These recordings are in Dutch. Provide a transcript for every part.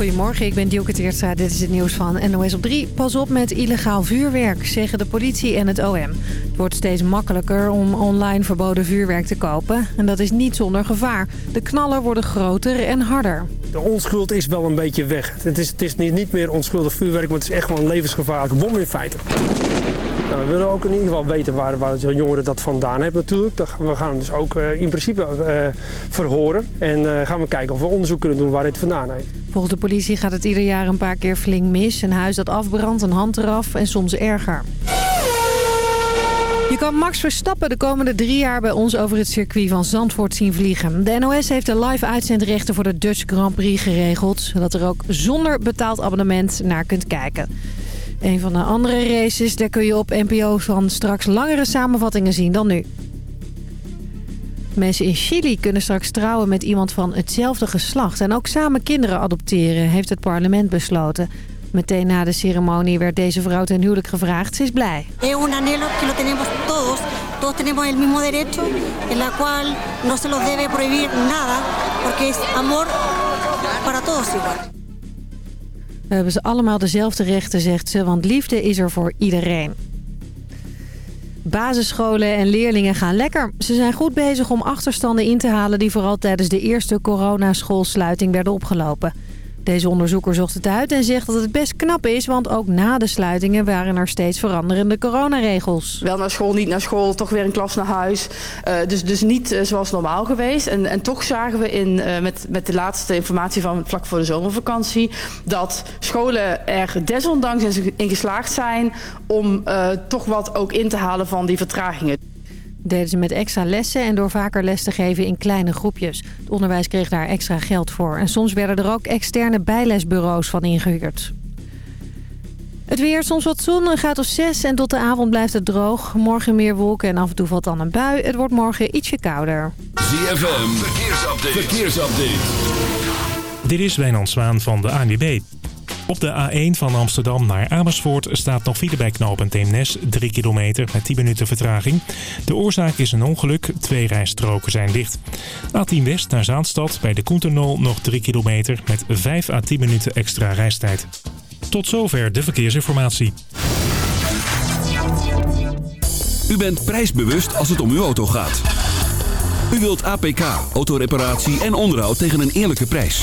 Goedemorgen, ik ben Dielke Teertstra. Dit is het nieuws van NOS op 3. Pas op met illegaal vuurwerk, zeggen de politie en het OM. Het wordt steeds makkelijker om online verboden vuurwerk te kopen. En dat is niet zonder gevaar. De knallen worden groter en harder. De onschuld is wel een beetje weg. Het is, het is niet meer onschuldig vuurwerk, maar het is echt gewoon een levensgevaarlijke bom in feite. Nou, we willen ook in ieder geval weten waar, waar de jongeren dat vandaan hebben natuurlijk. We gaan dus ook uh, in principe uh, verhoren. En uh, gaan we kijken of we onderzoek kunnen doen waar dit vandaan heeft. Volgens de politie gaat het ieder jaar een paar keer flink mis. Een huis dat afbrandt, een hand eraf en soms erger. Je kan Max Verstappen de komende drie jaar bij ons over het circuit van Zandvoort zien vliegen. De NOS heeft de live uitzendrechten voor de Dutch Grand Prix geregeld... zodat er ook zonder betaald abonnement naar kunt kijken. Een van de andere races, daar kun je op NPO van straks langere samenvattingen zien dan nu. Mensen in Chili kunnen straks trouwen met iemand van hetzelfde geslacht... en ook samen kinderen adopteren, heeft het parlement besloten. Meteen na de ceremonie werd deze vrouw ten huwelijk gevraagd. Ze is blij. Anhelo que lo tenemos todos. Todos tenemos el mismo derecho, en la cual no se los debe prohibir nada, porque es amor para todos. Hebben ze allemaal dezelfde rechten, zegt ze, want liefde is er voor iedereen. Basisscholen en leerlingen gaan lekker. Ze zijn goed bezig om achterstanden in te halen... die vooral tijdens de eerste coronaschoolsluiting werden opgelopen. Deze onderzoeker zocht het uit en zegt dat het best knap is... want ook na de sluitingen waren er steeds veranderende coronaregels. Wel naar school, niet naar school, toch weer een klas naar huis. Uh, dus, dus niet uh, zoals normaal geweest. En, en toch zagen we in, uh, met, met de laatste informatie van vlak voor de zomervakantie... dat scholen er desondanks in geslaagd zijn... om toch wat ook in te halen van die vertragingen deden ze met extra lessen en door vaker les te geven in kleine groepjes. Het onderwijs kreeg daar extra geld voor. En soms werden er ook externe bijlesbureaus van ingehuurd. Het weer, soms wat zon, een graad of 6 en tot de avond blijft het droog. Morgen meer wolken en af en toe valt dan een bui. Het wordt morgen ietsje kouder. ZFM, verkeersupdate. verkeersupdate. Dit is Wijnand Zwaan van de ANWB. Op de A1 van Amsterdam naar Amersfoort staat nog file bij knooppunt Eemnes. 3 kilometer met 10 minuten vertraging. De oorzaak is een ongeluk. Twee rijstroken zijn dicht. A10 West naar Zaanstad bij de Koenternol nog 3 kilometer met 5 à 10 minuten extra reistijd. Tot zover de verkeersinformatie. U bent prijsbewust als het om uw auto gaat. U wilt APK, autoreparatie en onderhoud tegen een eerlijke prijs.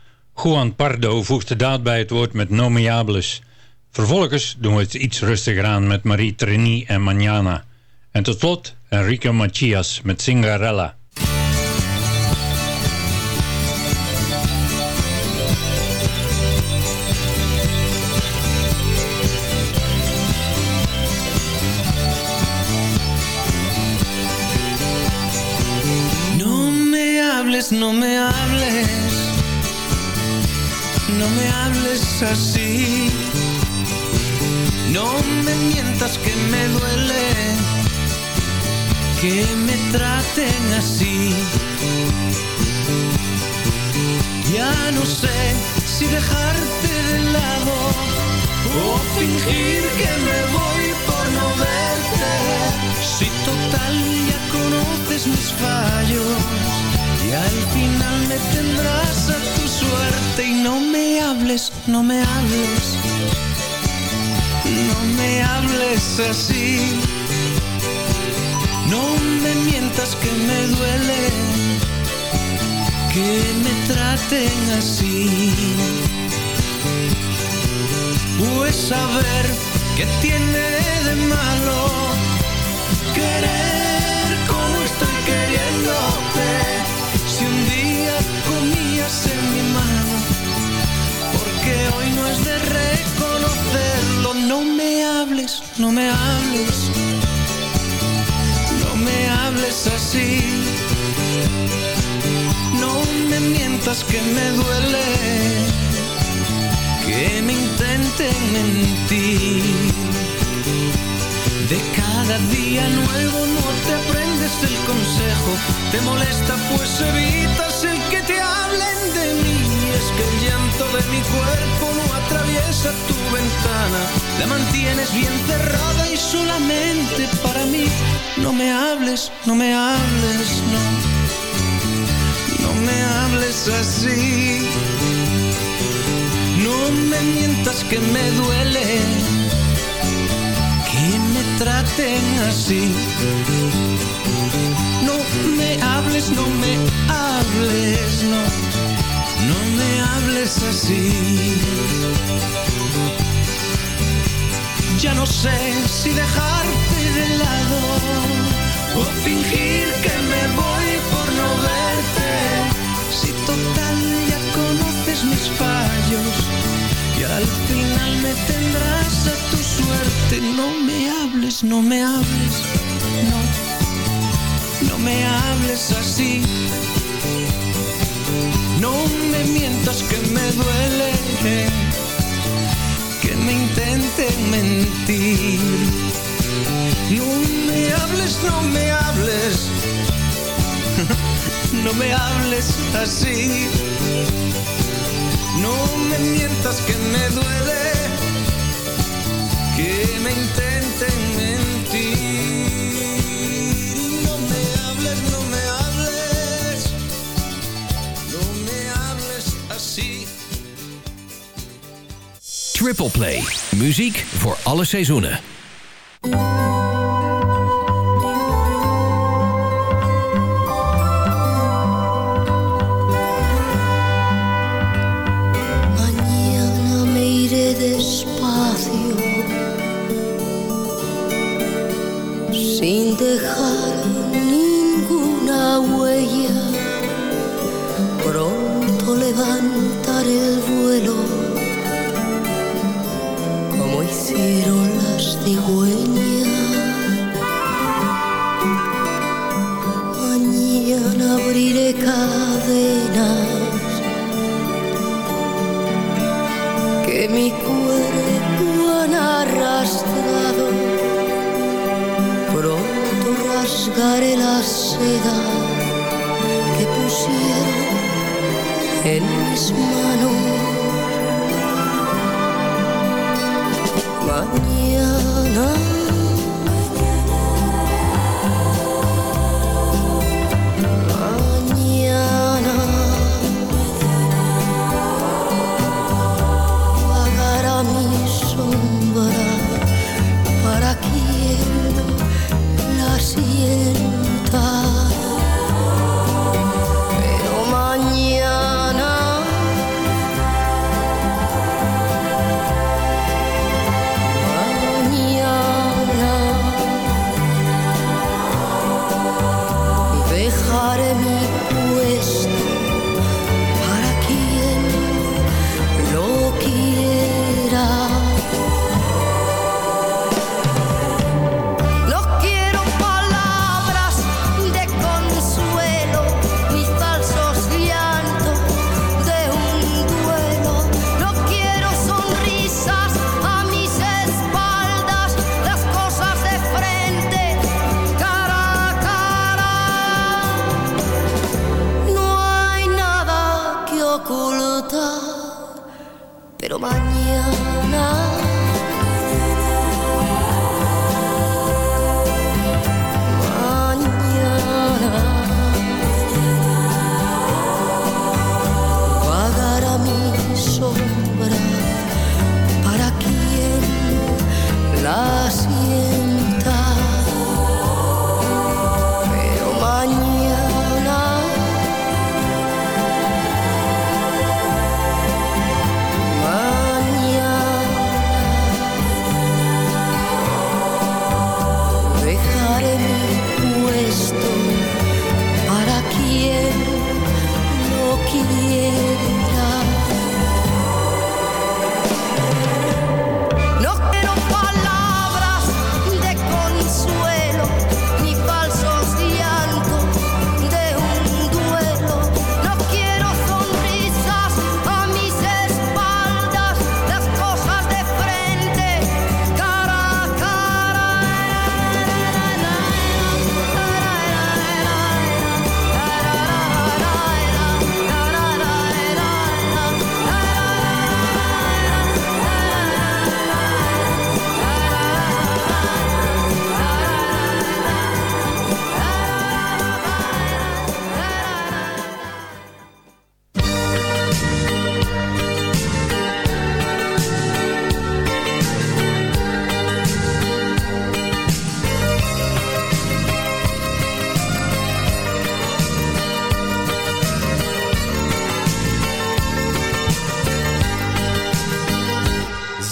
Juan Pardo voegt de daad bij het woord met Nomeables. Vervolgens doen we het iets rustiger aan met Marie Trini en Manana. En tot slot Enrique Macias met Cingarella. no me hables, no me hables así, no me mientas que me duele, que me traten así. Ya no sé si dejarte de lado o fingir que me voy por no verte. Si total ya conoces mis fallos y al final me tendrás a tu suerte y no me hables, no me hables, no me hables así. No me mientas que me duele, que me traten así. Pues saber que tiene de malo querer como estoy queriéndote. Comías en mi mano, porque hoy no es de reconocerlo. No me hables, no me hables, no me hables así. No me mientas que me duele que me intenten mentir. De cada día nuevo no te el consejo, te molesta pues evitas el que te hablen de mí. Es que el llanto de mi cuerpo no atraviesa tu ventana, la mantienes bien cerrada y solamente para mí. No me hables, no me hables, no. No me hables así. No me mientas que me duele que me traten así. Me hables, no me hables, no, no me hables así. Ya no sé si dejarte de lado o fingir que me voy por no verte. Si total ya conoces mis fallos y al final me tendrás a tu suerte. No me hables, no me hables, no, no me hables así. No me mientas que me duele, que me intenten mentir. No me hables, no me hables, no me hables así. No me mientas que me duele que me intenten mentir. Triple Play. Muziek voor alle seizoenen.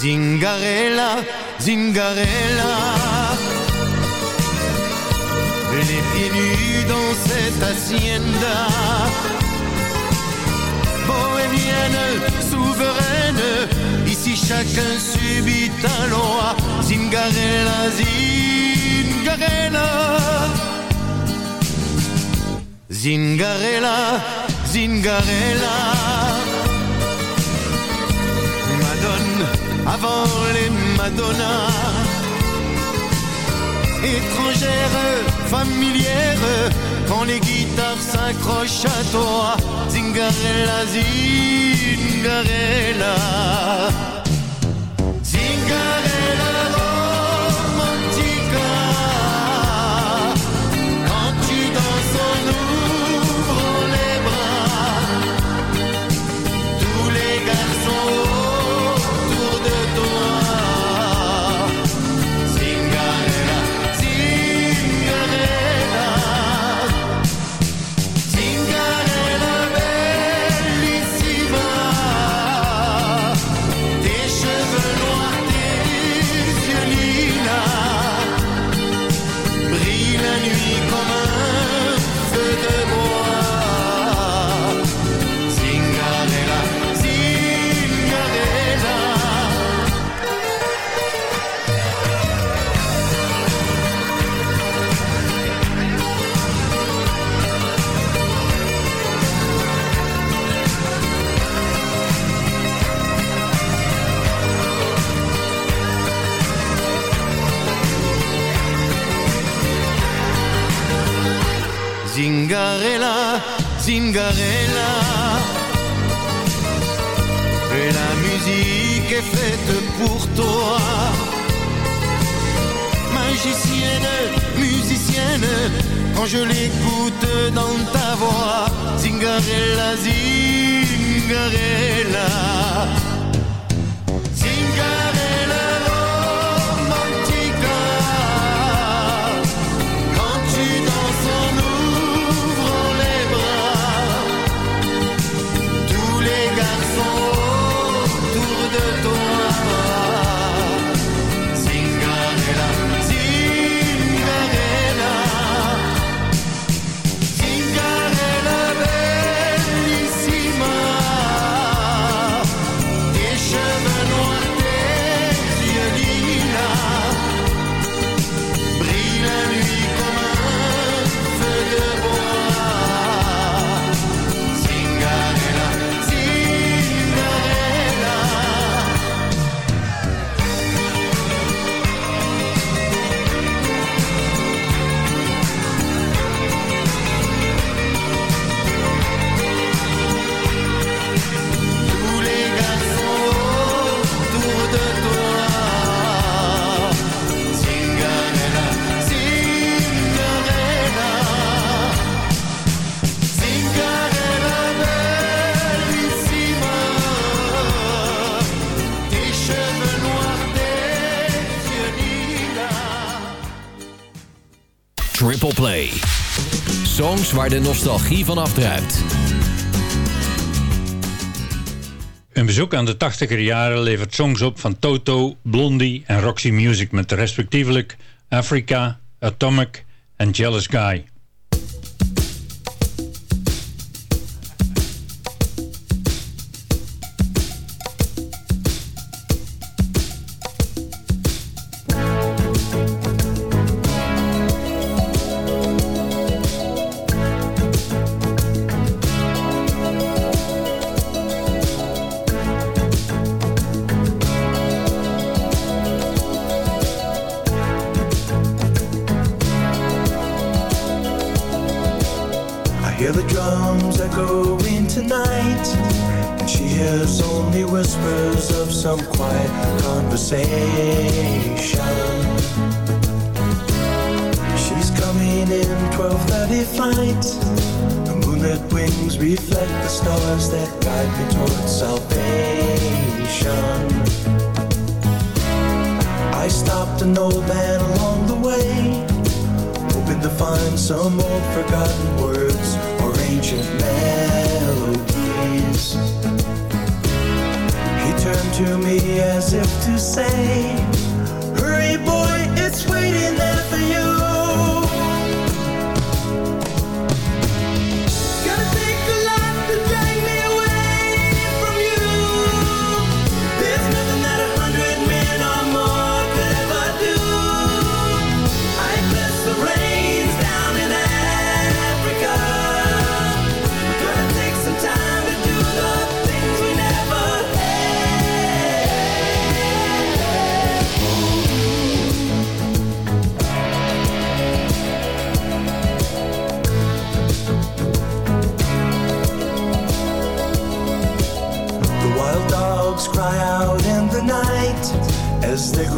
Zingarella, Zingarella. Les pieds nus dans cette hacienda. Bohémienne, souveraine, ici chacun subit un loi. Zingarella, Zingarella. Zingarella, Zingarella. Avant les Madonnas. Étrangère, familière, quand les guitares s'accrochent à toi. Zingarella, Zingarella. Zingarella Zingarella, Zingarella. Et la musique est faite pour toi. Magicienne, musicienne, quand je l'écoute dans ta voix. Zingarella, Zingarella. Triple Play. Songs waar de nostalgie van afdruipt. Een bezoek aan de 80er jaren levert songs op van Toto, Blondie en Roxy Music met respectievelijk Africa, Atomic en Jealous Guy.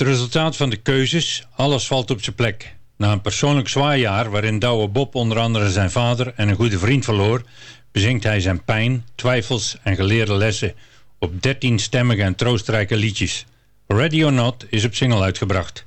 Het resultaat van de keuzes, alles valt op zijn plek. Na een persoonlijk zwaar jaar waarin Douwe Bob onder andere zijn vader en een goede vriend verloor, bezingt hij zijn pijn, twijfels en geleerde lessen op 13 stemmige en troostrijke liedjes. Ready or Not is op single uitgebracht.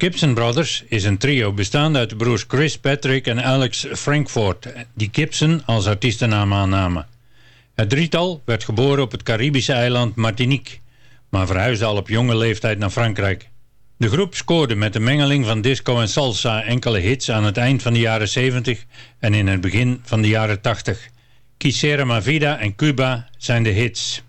Gibson Brothers is een trio bestaande uit de broers Chris, Patrick en Alex Frankfort, die Gibson als artiestennaam aannamen. Het drietal werd geboren op het Caribische eiland Martinique, maar verhuisde al op jonge leeftijd naar Frankrijk. De groep scoorde met een mengeling van disco en salsa enkele hits aan het eind van de jaren 70 en in het begin van de jaren 80. Quisiera Ma Vida en Cuba zijn de hits.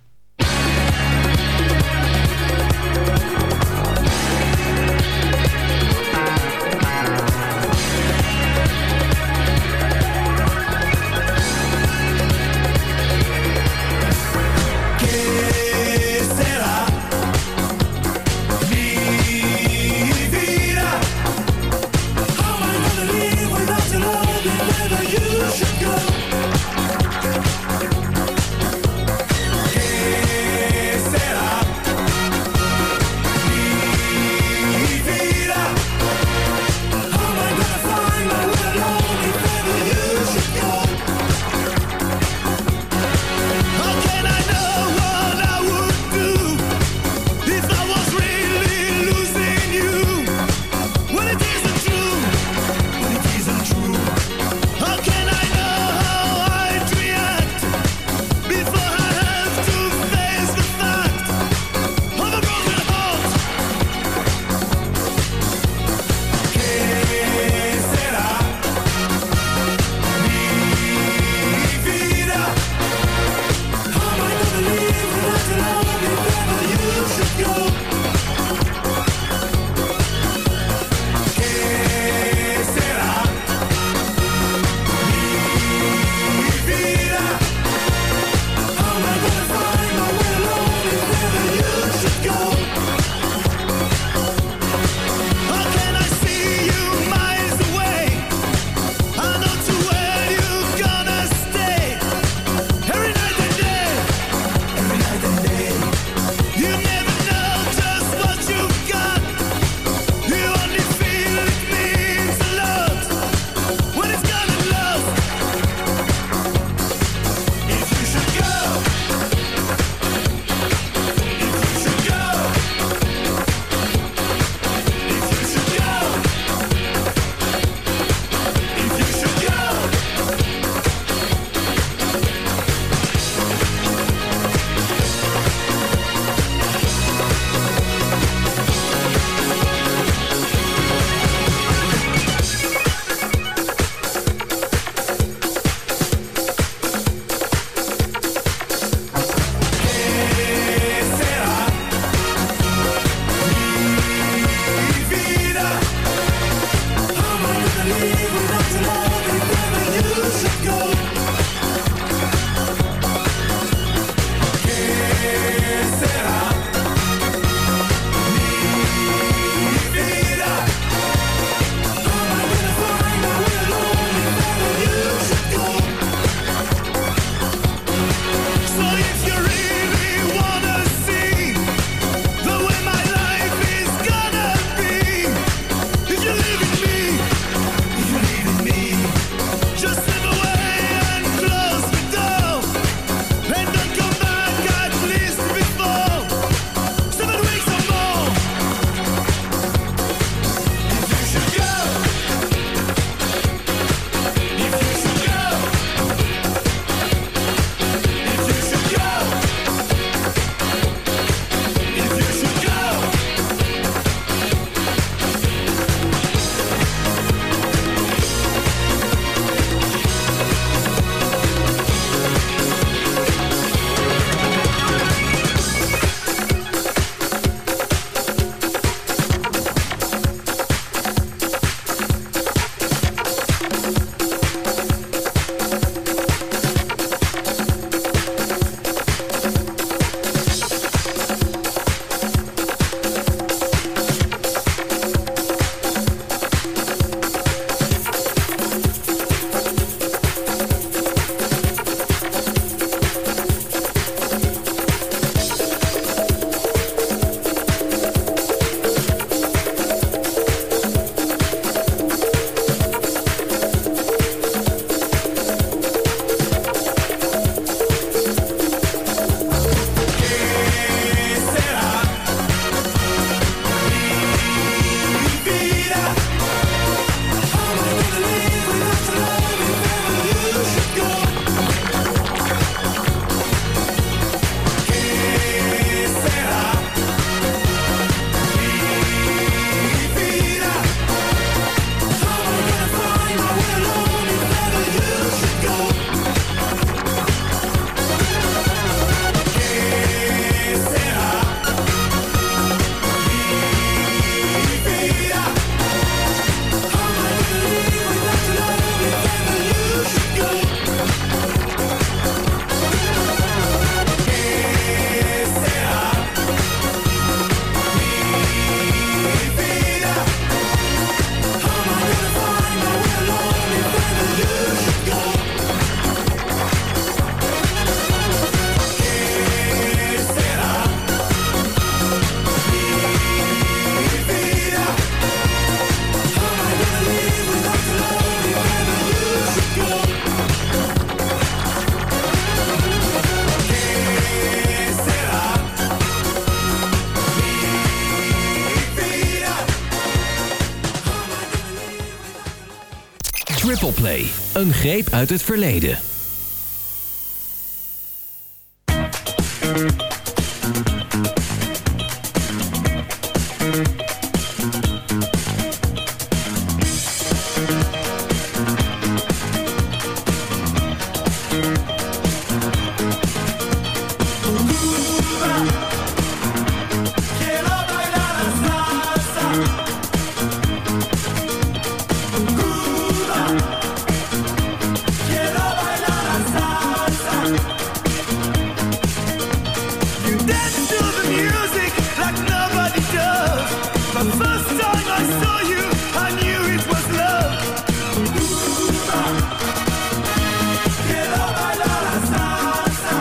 Greep uit het verleden.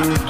Thank you.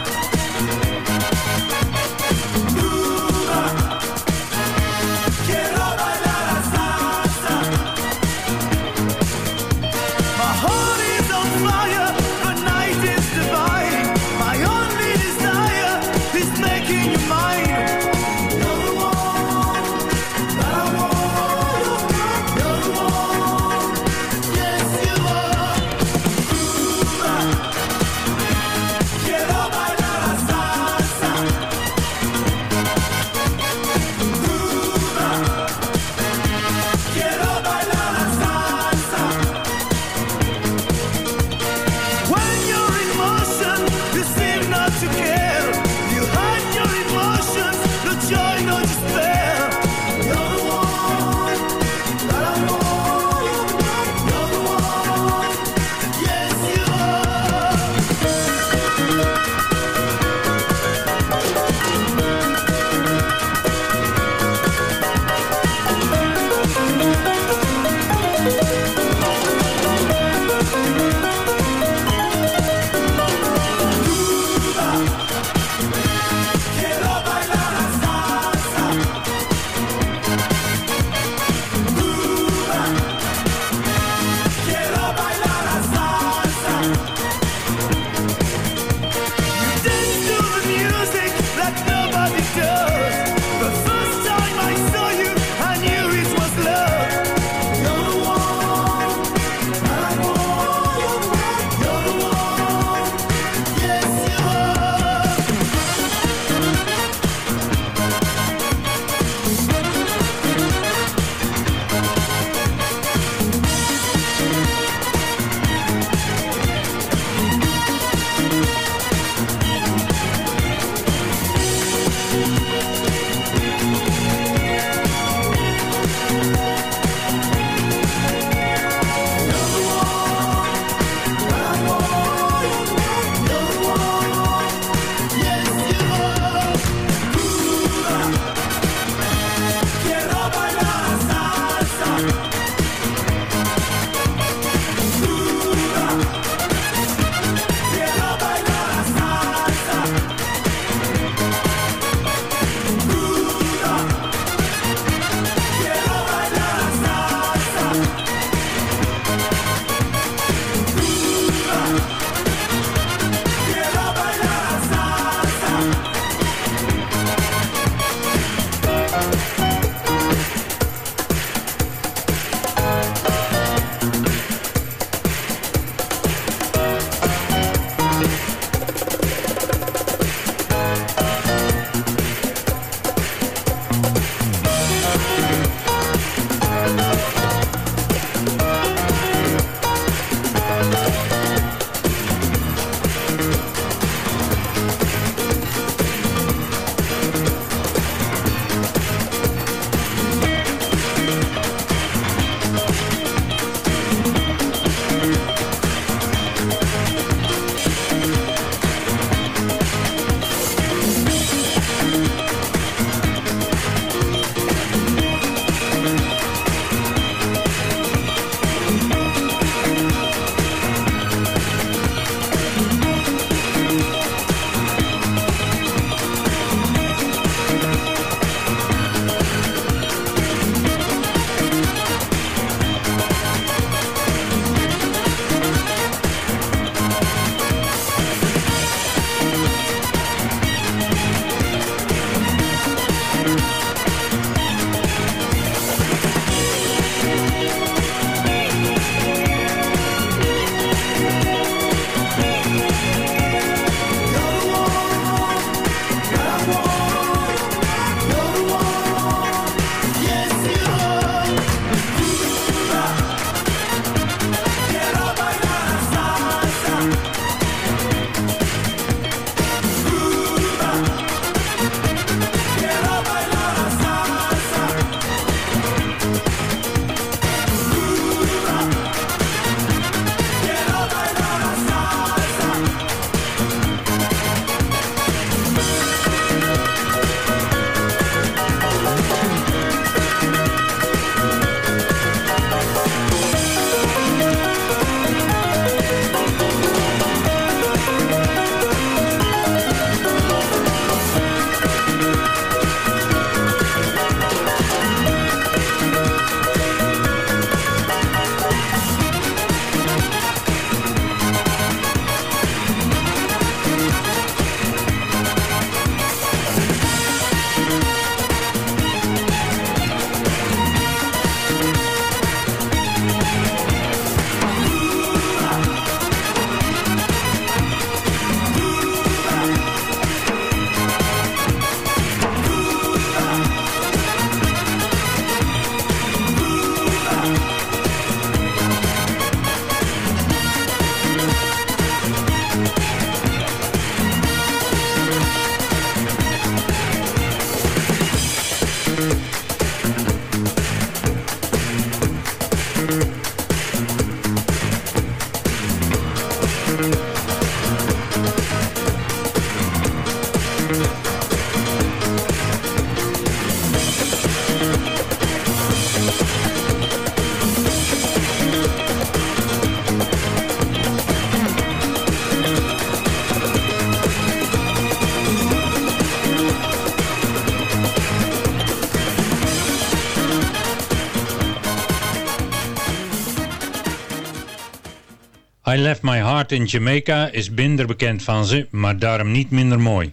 I Left My Heart in Jamaica is minder bekend van ze, maar daarom niet minder mooi.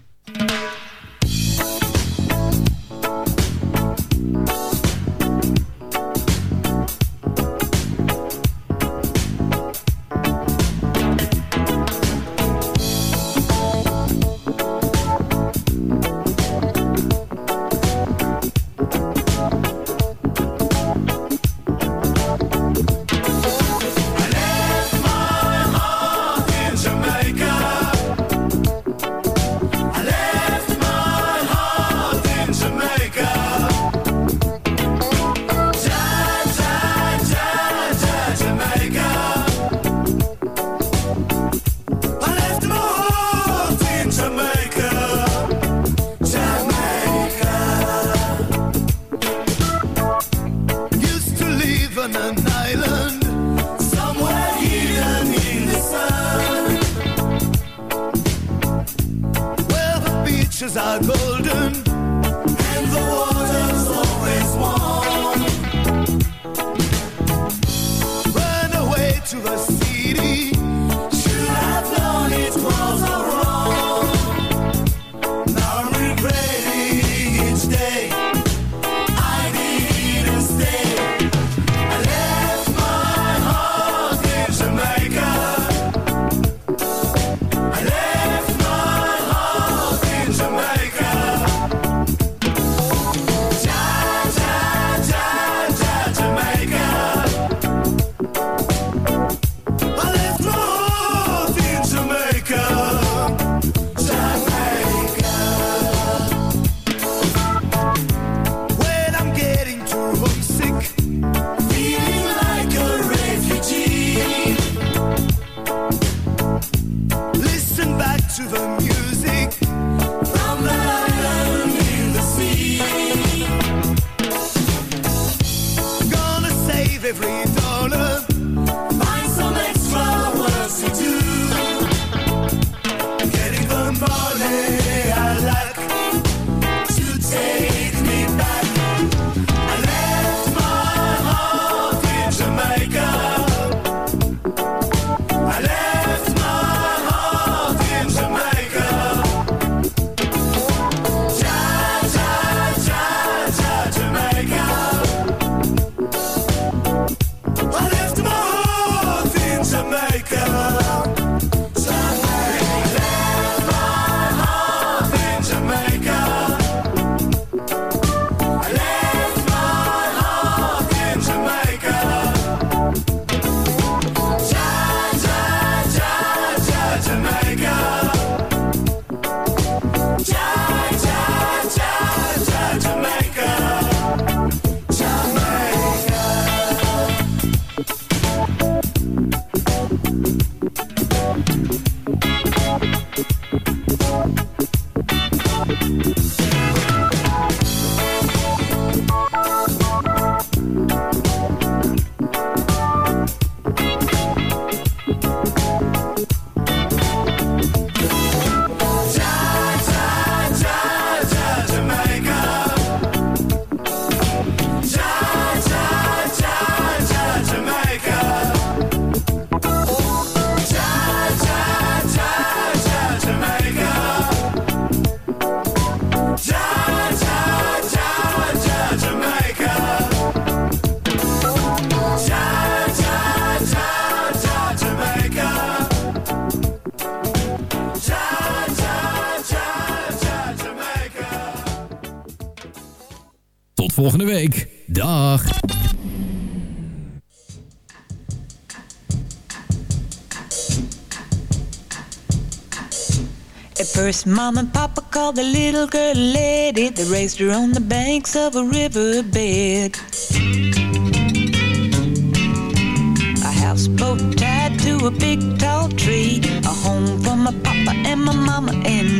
Pictures are golden volgende week. Dag. At first, Mom and Papa called the little girl lady. They raised her on the banks of a riverbed. A houseboat tied to a big tall tree. A home for my papa and my mama and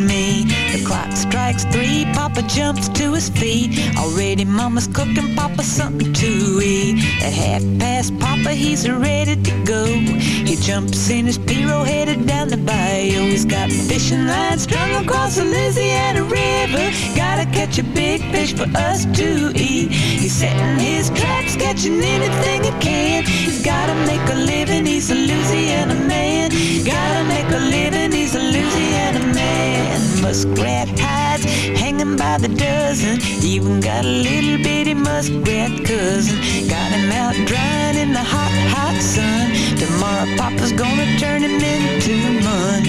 three, Papa jumps to his feet. Already Mama's cooking Papa something to eat. At half past, Papa, he's ready to go. He jumps in his Piro headed down the bayou. He's got fishing lines strung across the Louisiana River. Gotta catch a big fish for us to eat. He's setting his traps, catching anything he can. He's gotta make a living, he's a Louisiana man. Gotta make a living, he's a Louisiana man. Muskrat hides hanging by the dozen. Even got a little bitty muskrat cousin. Got him out drying in the hot, hot sun. Tomorrow Papa's gonna turn him into mud.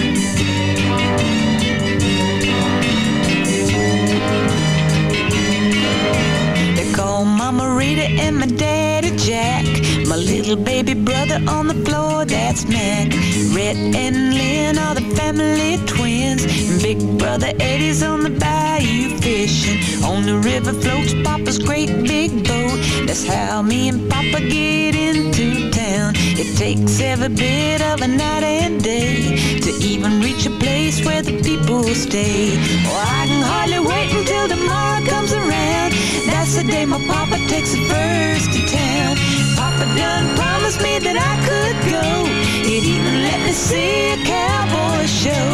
Call Mama Rita and my daddy Jack. My little baby brother on the floor, that's Mac. Rhett and Lynn are the family twins. Big brother Eddie's on the bayou fishing. On the river floats Papa's great big boat. That's how me and Papa get into town. It takes every bit of a night and day to even reach a place where the people stay. Oh, I can hardly wait until tomorrow comes around. That's the day my papa takes it first to town. Papa done promised me that I could go. He'd even let me see a cowboy show.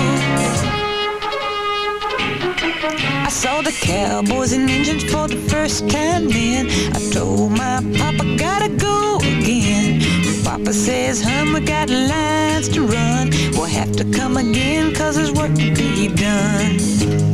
I saw the cowboys and Indians for the first time then. I told my papa, gotta go again. Papa says, hun, we got lines to run. We'll have to come again, cause there's work to be done.